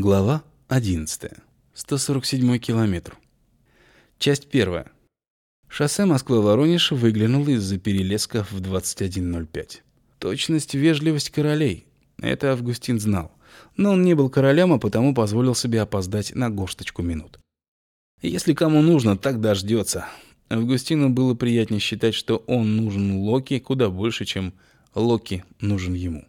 Глава 11. 147 километр. Часть первая. Шоссе Москва-Воронеж выглянуло из-за перелеска в 21.05. Точность, вежливость королей. Это Августин знал. Но он не был королем, а потому позволил себе опоздать на горсточку минут. Если кому нужно, так дождется. Августину было приятнее считать, что он нужен Локи куда больше, чем Локи нужен ему.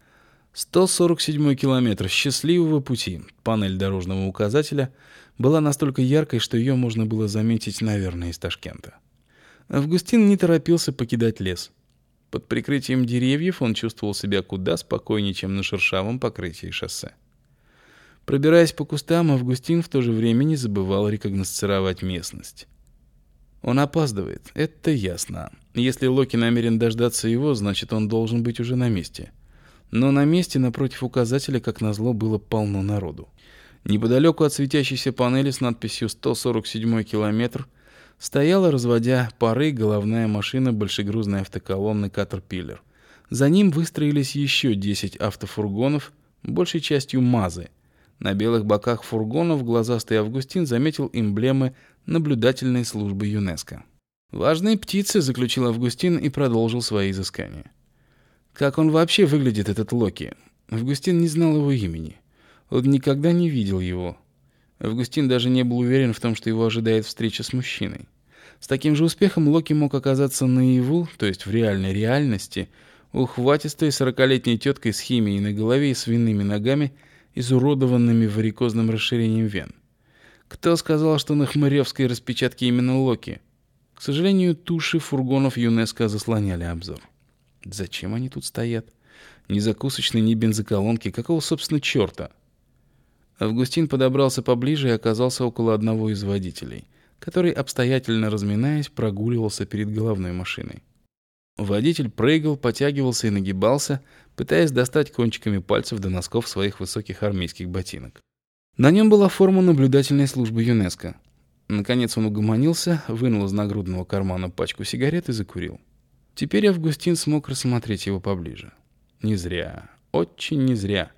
147 километр счастливого пути. Панель дорожного указателя была настолько яркой, что ее можно было заметить, наверное, из Ташкента. Августин не торопился покидать лес. Под прикрытием деревьев он чувствовал себя куда спокойнее, чем на шершавом покрытии шоссе. Пробираясь по кустам, Августин в то же время не забывал рекогносцировать местность. Он опаздывает, это ясно. Если Локи намерен дождаться его, значит, он должен быть уже на месте. Но на месте напротив указателя, как назло, было полно народу. Неподалеку от светящейся панели с надписью «147 километр» стояла, разводя пары, головная машина большегрузной автоколонны «Катерпиллер». За ним выстроились еще 10 автофургонов, большей частью МАЗы. На белых боках фургонов глазастый Августин заметил эмблемы наблюдательной службы ЮНЕСКО. «Важные птицы», — заключил Августин и продолжил свои изыскания. Как он вообще выглядит, этот Локи? Августин не знал его имени. Он никогда не видел его. Августин даже не был уверен в том, что его ожидает встреча с мужчиной. С таким же успехом Локи мог оказаться наяву, то есть в реальной реальности, ухватистой сорокалетней теткой с химией на голове и свиными ногами, изуродованными варикозным расширением вен. Кто сказал, что на хмыревской распечатке именно Локи? К сожалению, туши фургонов ЮНЕСКО заслоняли обзор. Зачем они тут стоят? Ни закусочной, ни бензоколонки. Какого, собственно, черта? Августин подобрался поближе и оказался около одного из водителей, который, обстоятельно разминаясь, прогуливался перед головной машиной. Водитель прыгал, потягивался и нагибался, пытаясь достать кончиками пальцев до носков своих высоких армейских ботинок. На нем была форма наблюдательной службы ЮНЕСКО. Наконец он угомонился, вынул из нагрудного кармана пачку сигарет и закурил. Теперь Августин смог рассмотреть его поближе. Не зря, очень не зря.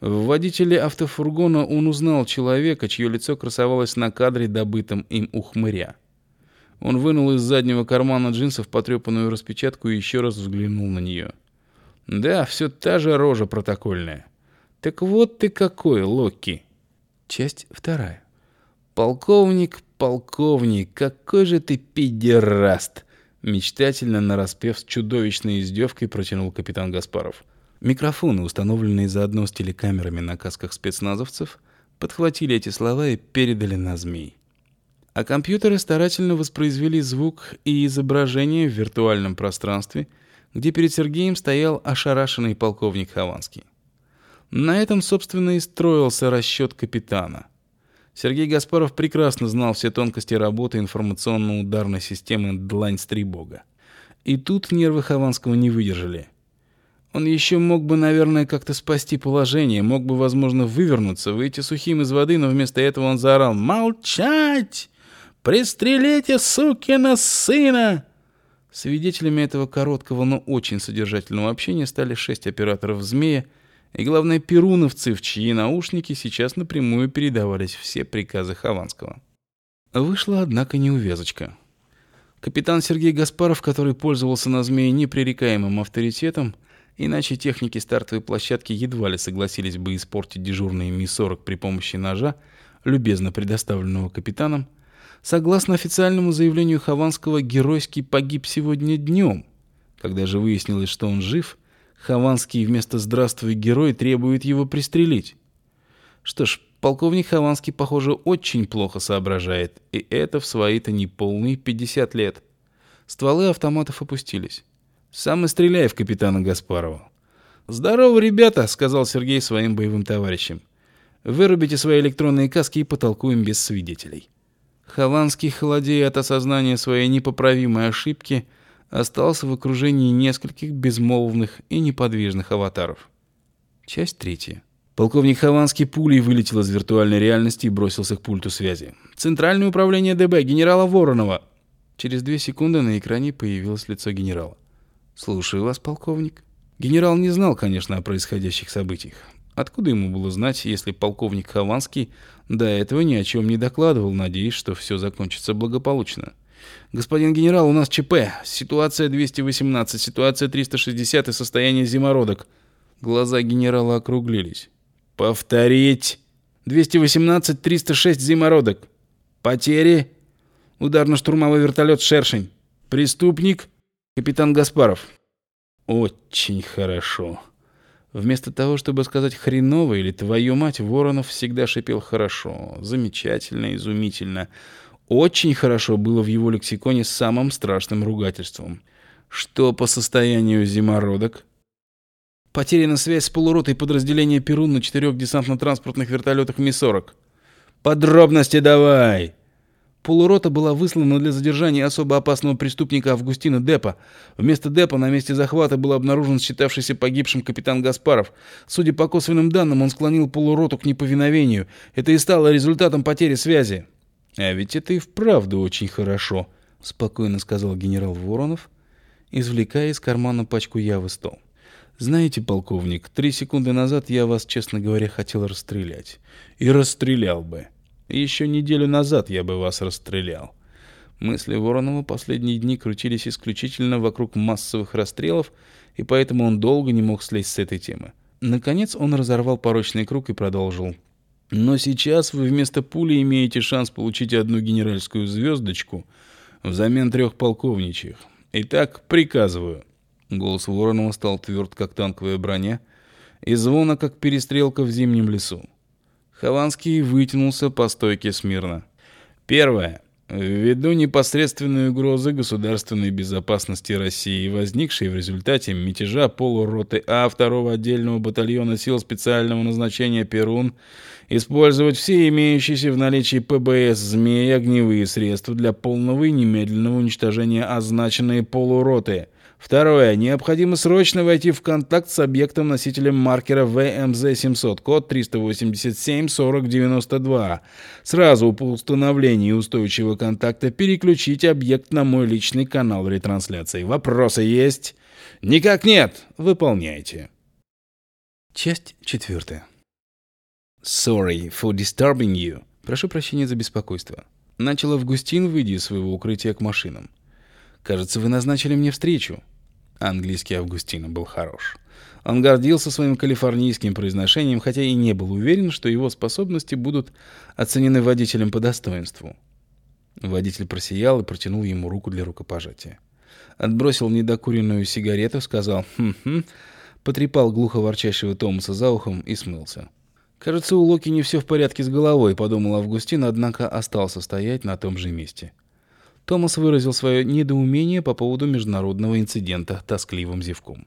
В водителе автофургона он узнал человека, чье лицо красовалось на кадре, добытом им у хмыря. Он вынул из заднего кармана джинсов потрепанную распечатку и еще раз взглянул на нее. Да, все та же рожа протокольная. Так вот ты какой, Локи. Часть вторая. Полковник, полковник, какой же ты пидераст. Мечтательно, нараспев с чудовищной издевкой, протянул капитан Гаспаров. Микрофоны, установленные заодно с телекамерами на касках спецназовцев, подхватили эти слова и передали на змей. А компьютеры старательно воспроизвели звук и изображение в виртуальном пространстве, где перед Сергеем стоял ошарашенный полковник Хованский. На этом, собственно, и строился расчет капитана — Сергей Гаспаров прекрасно знал все тонкости работы информационно-ударной системы «Длань Стрибога». И тут нервы Хованского не выдержали. Он еще мог бы, наверное, как-то спасти положение, мог бы, возможно, вывернуться, выйти сухим из воды, но вместо этого он заорал «Молчать! Пристрелите, сукина сына!» Свидетелями этого короткого, но очень содержательного общения стали шесть операторов «Змея», и, главное, перуновцы, в чьи наушники сейчас напрямую передавались все приказы Хованского. Вышла, однако, неувязочка. Капитан Сергей Гаспаров, который пользовался на «Змее» непререкаемым авторитетом, иначе техники стартовой площадки едва ли согласились бы испортить дежурный Ми-40 при помощи ножа, любезно предоставленного капитаном, согласно официальному заявлению Хованского, геройски погиб сегодня днем. Когда же выяснилось, что он жив – Хованский вместо «здравствуй, герой» требует его пристрелить. Что ж, полковник Хованский, похоже, очень плохо соображает, и это в свои-то неполные 50 лет. Стволы автоматов опустились. «Сам и стреляй в капитана Гаспарова». «Здорово, ребята», — сказал Сергей своим боевым товарищам. «Вырубите свои электронные каски и потолкуем без свидетелей». Хованский, холодея от осознания своей непоправимой ошибки, остался в окружении нескольких безмолвных и неподвижных аватаров. Часть третья. Полковник Хованский пулей вылетел из виртуальной реальности и бросился к пульту связи. «Центральное управление ДБ, генерала Воронова!» Через две секунды на экране появилось лицо генерала. «Слушаю вас, полковник». Генерал не знал, конечно, о происходящих событиях. Откуда ему было знать, если полковник Хованский до этого ни о чем не докладывал, надеясь, что все закончится благополучно? «Господин генерал, у нас ЧП. Ситуация 218, ситуация 360 и состояние зимородок». Глаза генерала округлились. «Повторить! 218, 306 зимородок. Потери? Ударно-штурмовой вертолет «Шершень». Преступник? Капитан Гаспаров». «Очень хорошо». Вместо того, чтобы сказать «хреново» или «твою мать», Воронов всегда шипел «хорошо», «замечательно», «изумительно». Очень хорошо было в его лексиконе самым страшным ругательством. Что по состоянию зимородок? Потеряна связь с полуротой подразделения Перун на четырех десантно-транспортных вертолетах Ми-40. Подробности давай! Полурота была выслана для задержания особо опасного преступника Августина Депа. Вместо Депа на месте захвата был обнаружен считавшийся погибшим капитан Гаспаров. Судя по косвенным данным, он склонил полуроту к неповиновению. Это и стало результатом потери связи. «А ведь это и вправду очень хорошо», — спокойно сказал генерал Воронов, извлекая из кармана пачку Явы стол. «Знаете, полковник, три секунды назад я вас, честно говоря, хотел расстрелять. И расстрелял бы. Еще неделю назад я бы вас расстрелял». Мысли Воронова последние дни крутились исключительно вокруг массовых расстрелов, и поэтому он долго не мог слезть с этой темы. Наконец он разорвал порочный круг и продолжил. Но сейчас вы вместо пули имеете шанс получить одну генеральскую звездочку взамен трех полковничьих. Итак, приказываю. Голос Воронова стал тверд, как танковая броня, и звона, как перестрелка в зимнем лесу. Хованский вытянулся по стойке смирно. Первое. Ввиду непосредственной угрозы государственной безопасности России, возникшей в результате мятежа полуроты А второго отдельного батальона сил специального назначения «Перун», использовать все имеющиеся в наличии ПБС «Змеи» огневые средства для полного и немедленного уничтожения означенной полуроты – Второе. Необходимо срочно войти в контакт с объектом-носителем маркера ВМЗ-700, код 387-4092. Сразу по установлении устойчивого контакта переключить объект на мой личный канал ретрансляции. Вопросы есть? Никак нет. Выполняйте. Часть четвертая. Sorry for disturbing you. Прошу прощения за беспокойство. Начал Августин, выйдя из своего укрытия к машинам. Кажется, вы назначили мне встречу. Английский Августина был хорош. Он гордился своим калифорнийским произношением, хотя и не был уверен, что его способности будут оценены водителем по достоинству. Водитель просиял и протянул ему руку для рукопожатия. Отбросил недокуренную сигарету, сказал «хм-хм», потрепал глухо ворчащего Томаса за ухом и смылся. «Кажется, у Локи не все в порядке с головой», — подумал Августин, однако остался стоять на том же месте. Томас выразил свое недоумение по поводу международного инцидента тоскливым зевком.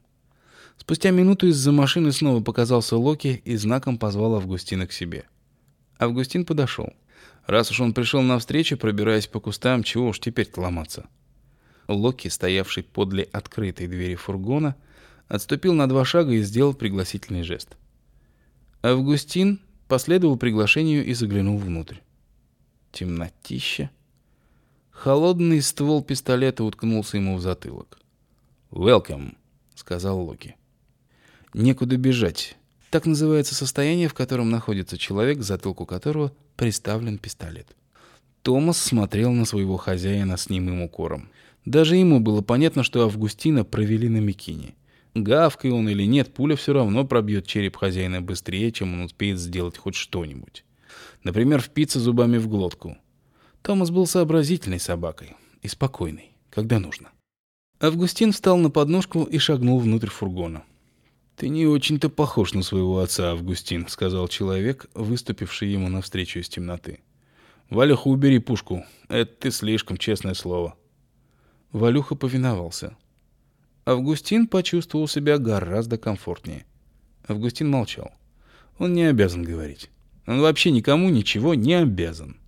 Спустя минуту из-за машины снова показался Локи и знаком позвал Августина к себе. Августин подошел. Раз уж он пришел навстречу, пробираясь по кустам, чего уж теперь-то ломаться. Локи, стоявший подле открытой двери фургона, отступил на два шага и сделал пригласительный жест. Августин последовал приглашению и заглянул внутрь. Темнотища. Холодный ствол пистолета уткнулся ему в затылок. «Welcome», — сказал Локи. «Некуда бежать». Так называется состояние, в котором находится человек, к затылку которого приставлен пистолет. Томас смотрел на своего хозяина с немым укором. Даже ему было понятно, что Августина провели на Микине. Гавкой он или нет, пуля все равно пробьет череп хозяина быстрее, чем он успеет сделать хоть что-нибудь. Например, впиться зубами в глотку. Томас был сообразительной собакой и спокойной, когда нужно. Августин встал на подножку и шагнул внутрь фургона. «Ты не очень-то похож на своего отца, Августин», — сказал человек, выступивший ему навстречу из темноты. «Валюха, убери пушку. Это ты слишком, честное слово». Валюха повиновался. Августин почувствовал себя гораздо комфортнее. Августин молчал. Он не обязан говорить. Он вообще никому ничего не обязан.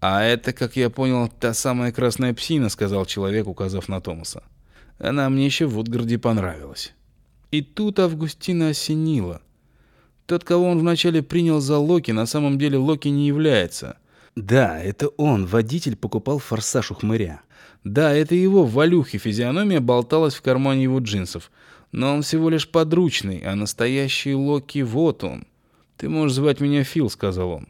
«А это, как я понял, та самая красная псина», — сказал человек, указав на Томаса. «Она мне еще в Утгарде понравилась». И тут Августина осенила. Тот, кого он вначале принял за Локи, на самом деле Локи не является. Да, это он, водитель, покупал форсаж у хмыря. Да, это его валюхи физиономия болталась в кармане его джинсов. Но он всего лишь подручный, а настоящий Локи вот он. «Ты можешь звать меня Фил», — сказал он.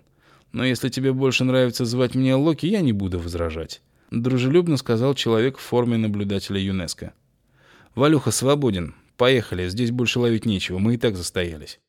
«Но если тебе больше нравится звать меня Локи, я не буду возражать», — дружелюбно сказал человек в форме наблюдателя ЮНЕСКО. «Валюха свободен. Поехали, здесь больше ловить нечего, мы и так застоялись».